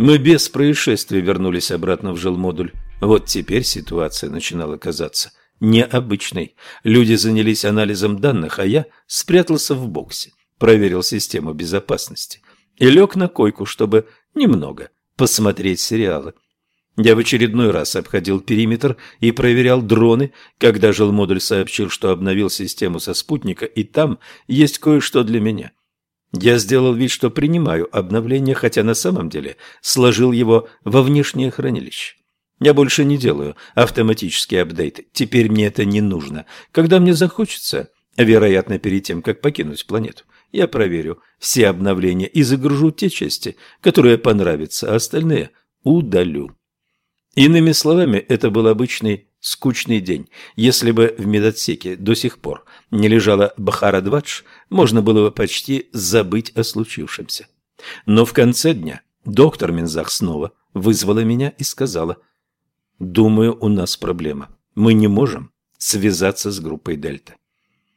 Мы без происшествий вернулись обратно в жилмодуль. Вот теперь ситуация начинала казаться необычной. Люди занялись анализом данных, а я спрятался в боксе, проверил систему безопасности и лег на койку, чтобы немного посмотреть сериалы. Я в очередной раз обходил периметр и проверял дроны, когда жилмодуль сообщил, что обновил систему со спутника, и там есть кое-что для меня. Я сделал вид, что принимаю обновление, хотя на самом деле сложил его во внешнее хранилище. Я больше не делаю автоматические апдейты. Теперь мне это не нужно. Когда мне захочется, вероятно, перед тем, как покинуть планету, я проверю все обновления и загружу те части, которые понравятся, а остальные удалю. Иными словами, это был обычный скучный день. Если бы в медотсеке до сих пор не лежала Бахара-Двадж, можно было бы почти забыть о случившемся. Но в конце дня доктор Минзах снова вызвала меня и сказала, «Думаю, у нас проблема. Мы не можем связаться с группой Дельта».